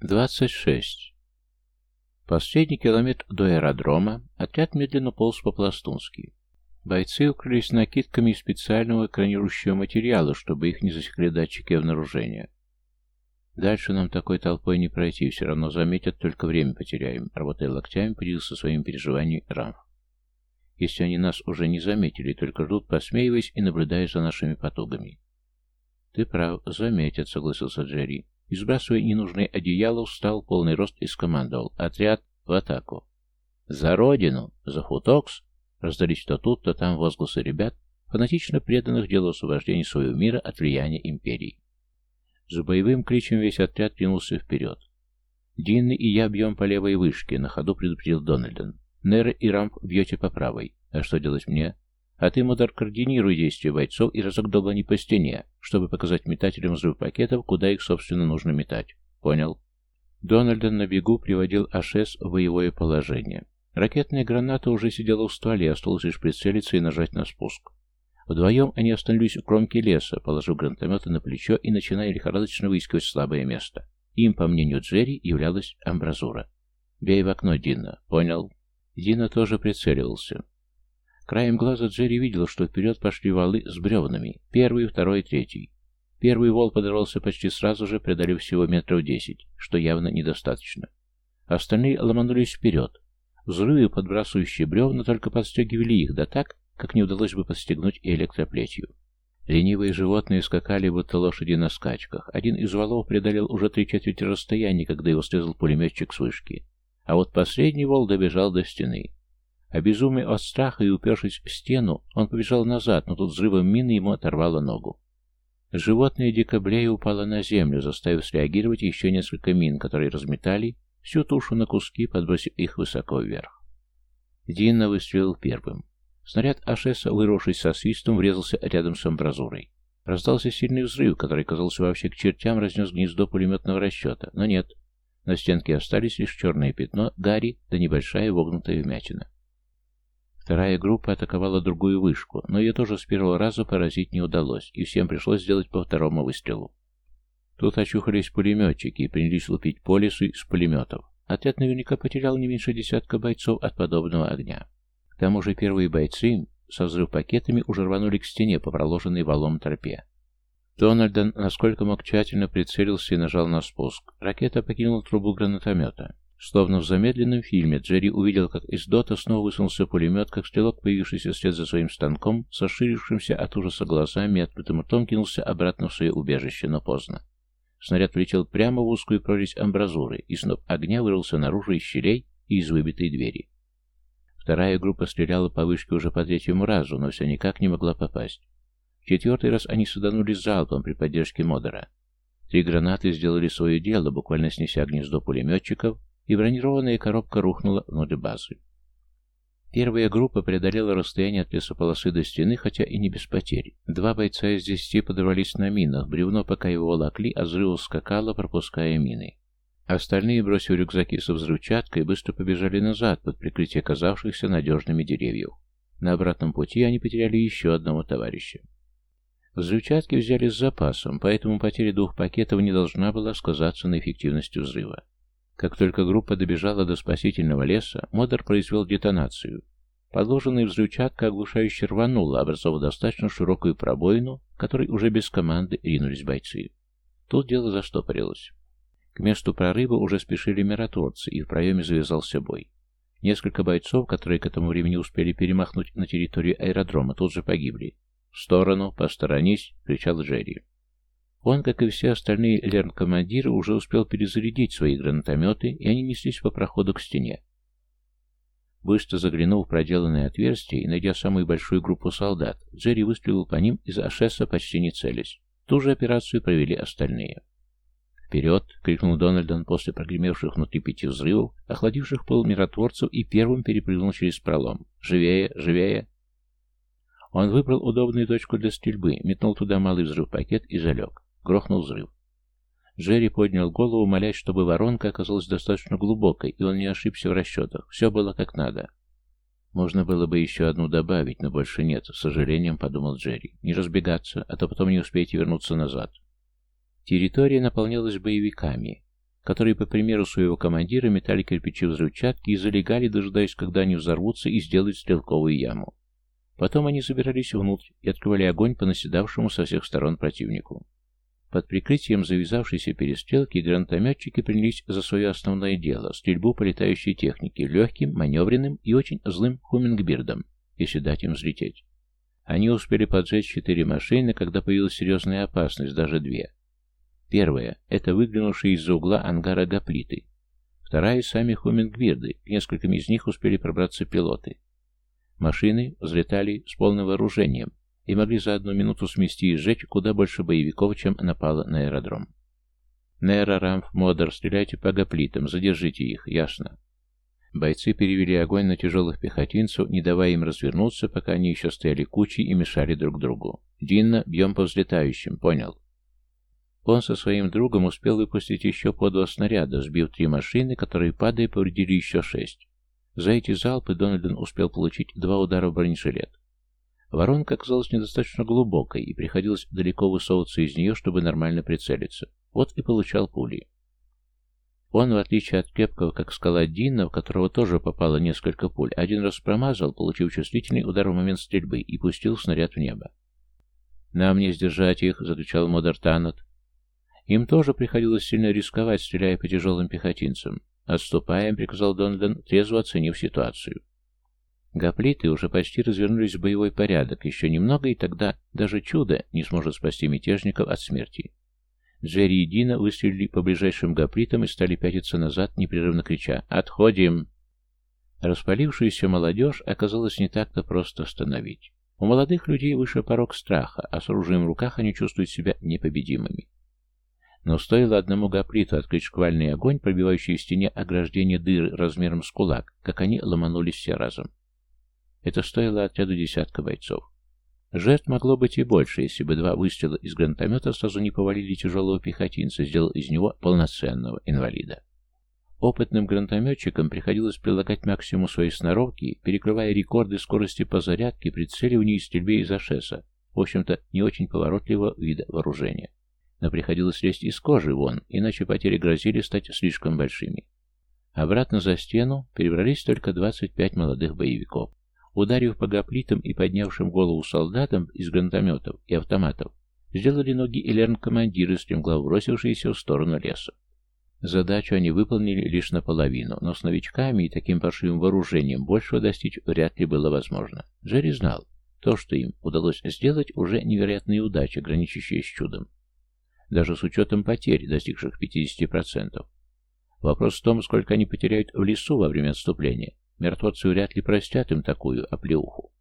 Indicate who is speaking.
Speaker 1: 26. Последний километр до аэродрома отряд медленно полз по-пластунски. Бойцы укрылись накидками из специального экранирующего материала, чтобы их не засекли датчики обнаружения. Дальше нам такой толпой не пройти, все равно заметят, только время потеряем, работая локтями, поделился своим переживанием Рамф. Если они нас уже не заметили, только ждут, посмеиваясь и наблюдая за нашими потугами. Ты прав, заметят, согласился Джерри и, сбрасывая ненужное одеяло, встал полный рост и скомандовал «Отряд в атаку!» «За родину! За Футокс!» Раздались то тут, то там возгласы ребят, фанатично преданных делу освобождения своего мира от влияния империи. За боевым кличем весь отряд ринулся вперед. Динны и я бьем по левой вышке, на ходу предупредил Дональден. Нера и Рамп бьете по правой. А что делать мне? А ты, Мудар, координируй действия бойцов и разок долбани по стене, чтобы показать метателям взрыв пакетов, куда их, собственно, нужно метать. Понял? Дональден на бегу приводил АШС в боевое положение. Ракетная граната уже сидела в стволе, осталось лишь прицелиться и нажать на спуск. Вдвоем они остановились у кромки леса, положив гранатометы на плечо и начиная лихорадочно выискивать слабое место. Им, по мнению Джерри, являлась амбразура. «Бей в окно, Дина. Понял?» Дина тоже прицеливался. Краем глаза Джерри видел, что вперед пошли валы с бревнами. Первый, второй, третий. Первый вол подорвался почти сразу же, преодолев всего метров десять, что явно недостаточно. Остальные ломанулись вперед. Взрывы, подбрасывающие бревна, только подстегивали их, да так, как не удалось бы подстегнуть и электроплетью. Ленивые животные скакали, будто лошади на скачках. Один из валов преодолел уже три четверти расстояния, когда его срезал пулеметчик с вышки. А вот последний вол добежал до стены. Обезумев от страха и упершись в стену, он побежал назад, но тут взрывом мины ему оторвало ногу. Животное дикоблея упало на землю, заставив среагировать еще несколько мин, которые разметали всю тушу на куски, подбросив их высоко вверх. Динна выстрелил первым. Снаряд Ашеса, вырвавшись со свистом, врезался рядом с амбразурой. Раздался сильный взрыв, который, казался вообще к чертям, разнес гнездо пулеметного расчета. Но нет. На стенке остались лишь черное пятно, гарри да небольшая вогнутая вмятина. Вторая группа атаковала другую вышку, но ее тоже с первого раза поразить не удалось, и всем пришлось сделать по второму выстрелу. Тут очухались пулеметчики и принялись лупить по лесу из пулеметов. Отряд наверняка потерял не меньше десятка бойцов от подобного огня. К тому же первые бойцы со взрыв-пакетами уже рванули к стене по проложенной валом тропе. Дональден, насколько мог, тщательно прицелился и нажал на спуск. Ракета покинула трубу гранатомета. Словно в замедленном фильме, Джерри увидел, как из дота снова высунулся пулемет, как стрелок, появившийся вслед за своим станком, со ширившимся от ужаса глазами и открытым ртом кинулся обратно в свое убежище, но поздно. Снаряд влетел прямо в узкую прорезь амбразуры, и сноп огня вырвался наружу из щелей и из выбитой двери. Вторая группа стреляла по вышке уже по третьему разу, но все никак не могла попасть. В четвертый раз они саданули залпом при поддержке Модера. Три гранаты сделали свое дело, буквально снеся гнездо пулеметчиков, и бронированная коробка рухнула внутрь базы. Первая группа преодолела расстояние от лесополосы до стены, хотя и не без потерь. Два бойца из десяти подорвались на минах, бревно, пока его волокли, а взрыв скакало, пропуская мины. Остальные, бросив рюкзаки со взрывчаткой, быстро побежали назад под прикрытие оказавшихся надежными деревьев. На обратном пути они потеряли еще одного товарища. Взрывчатки взяли с запасом, поэтому потеря двух пакетов не должна была сказаться на эффективности взрыва. Как только группа добежала до спасительного леса, Модер произвел детонацию. Подложенная взрывчатка оглушающе рванула, образовав достаточно широкую пробоину, которой уже без команды ринулись бойцы. Тут дело застопорилось. К месту прорыва уже спешили миротворцы, и в проеме завязался бой. Несколько бойцов, которые к этому времени успели перемахнуть на территорию аэродрома, тут же погибли. «В сторону, посторонись!» — кричал Джерри. Он, как и все остальные лерн-командиры, уже успел перезарядить свои гранатометы, и они неслись по проходу к стене. Быстро заглянув в проделанное отверстие и найдя самую большую группу солдат, Джерри выстрелил по ним из Ашеса почти не целясь. Ту же операцию провели остальные. «Вперед!» — крикнул Дональдон после прогремевших внутри пяти взрывов, охладивших пол миротворцев, и первым перепрыгнул через пролом. «Живее! Живее!» Он выбрал удобную точку для стрельбы, метнул туда малый взрыв-пакет и залег. Грохнул взрыв. Джерри поднял голову, молясь, чтобы воронка оказалась достаточно глубокой, и он не ошибся в расчетах. Все было как надо. Можно было бы еще одну добавить, но больше нет, с сожалением подумал Джерри. Не разбегаться, а то потом не успеете вернуться назад. Территория наполнялась боевиками. которые, по примеру своего командира, метали кирпичи взрывчатки и залегали, дожидаясь, когда они взорвутся и сделают стрелковую яму. Потом они забирались внутрь и открывали огонь по наседавшему со всех сторон противнику. Под прикрытием завязавшейся перестрелки гранатометчики принялись за свое основное дело – стрельбу по летающей технике, легким, маневренным и очень злым хумингбирдом, если дать им взлететь. Они успели поджечь четыре машины, когда появилась серьезная опасность, даже две. Первая – это выглянувшие из-за угла ангара гоплиты. Вторая – сами хумингбирды, к нескольким из них успели пробраться пилоты. Машины взлетали с полным вооружением и могли за одну минуту смести и сжечь куда больше боевиков, чем напало на аэродром. Нейро, Рамф, Модер, стреляйте по гоплитам, задержите их, ясно. Бойцы перевели огонь на тяжелых пехотинцев, не давая им развернуться, пока они еще стояли кучей и мешали друг другу. «Динна, бьем по взлетающим, понял?» Он со своим другом успел выпустить еще по два снаряда, сбив три машины, которые, падая, повредили еще шесть. За эти залпы Дональден успел получить два удара в бронежилет. Воронка оказалась недостаточно глубокой, и приходилось далеко высовываться из нее, чтобы нормально прицелиться. Вот и получал пули. Он, в отличие от крепкого, как скала Дина, в которого тоже попало несколько пуль, один раз промазал, получив чувствительный удар в момент стрельбы, и пустил снаряд в небо. «Нам не сдержать их», — закричал Модер Таннет. Им тоже приходилось сильно рисковать, стреляя по тяжелым пехотинцам. «Отступаем», — приказал Донован, трезво оценив ситуацию. Гоплиты уже почти развернулись в боевой порядок, еще немного, и тогда даже чудо не сможет спасти мятежников от смерти. Джерри и Дина выстрелили по ближайшим гоплитам и стали пятиться назад, непрерывно крича «Отходим!». Распалившуюся молодежь оказалось не так-то просто остановить. У молодых людей выше порог страха, а с оружием в руках они чувствуют себя непобедимыми. Но стоило одному гоплиту открыть шквальный огонь, пробивающий в стене ограждение дыры размером с кулак, как они ломанулись все разом. Это стоило отряду десятка бойцов. Жертв могло быть и больше, если бы два выстрела из гранатомета сразу не повалили тяжелого пехотинца, сделал из него полноценного инвалида. Опытным гранатометчикам приходилось прилагать максимум своей сноровки, перекрывая рекорды скорости по зарядке, прицеливанию и стрельбе из ашеса, в общем-то, не очень поворотливого вида вооружения но приходилось лезть из кожи вон, иначе потери грозили стать слишком большими. Обратно за стену перебрались только 25 молодых боевиков. Ударив по гоплитам и поднявшим голову солдатам из гранатометов и автоматов, сделали ноги Элерн-командиры, стремглав бросившиеся в сторону леса. Задачу они выполнили лишь наполовину, но с новичками и таким паршивым вооружением большего достичь вряд ли было возможно. Джерри знал, то, что им удалось сделать, уже невероятная удача, граничащая с чудом даже с учетом потерь, достигших 50%. Вопрос в том, сколько они потеряют в лесу во время отступления. Мертвоцы вряд ли простят им такую оплеуху.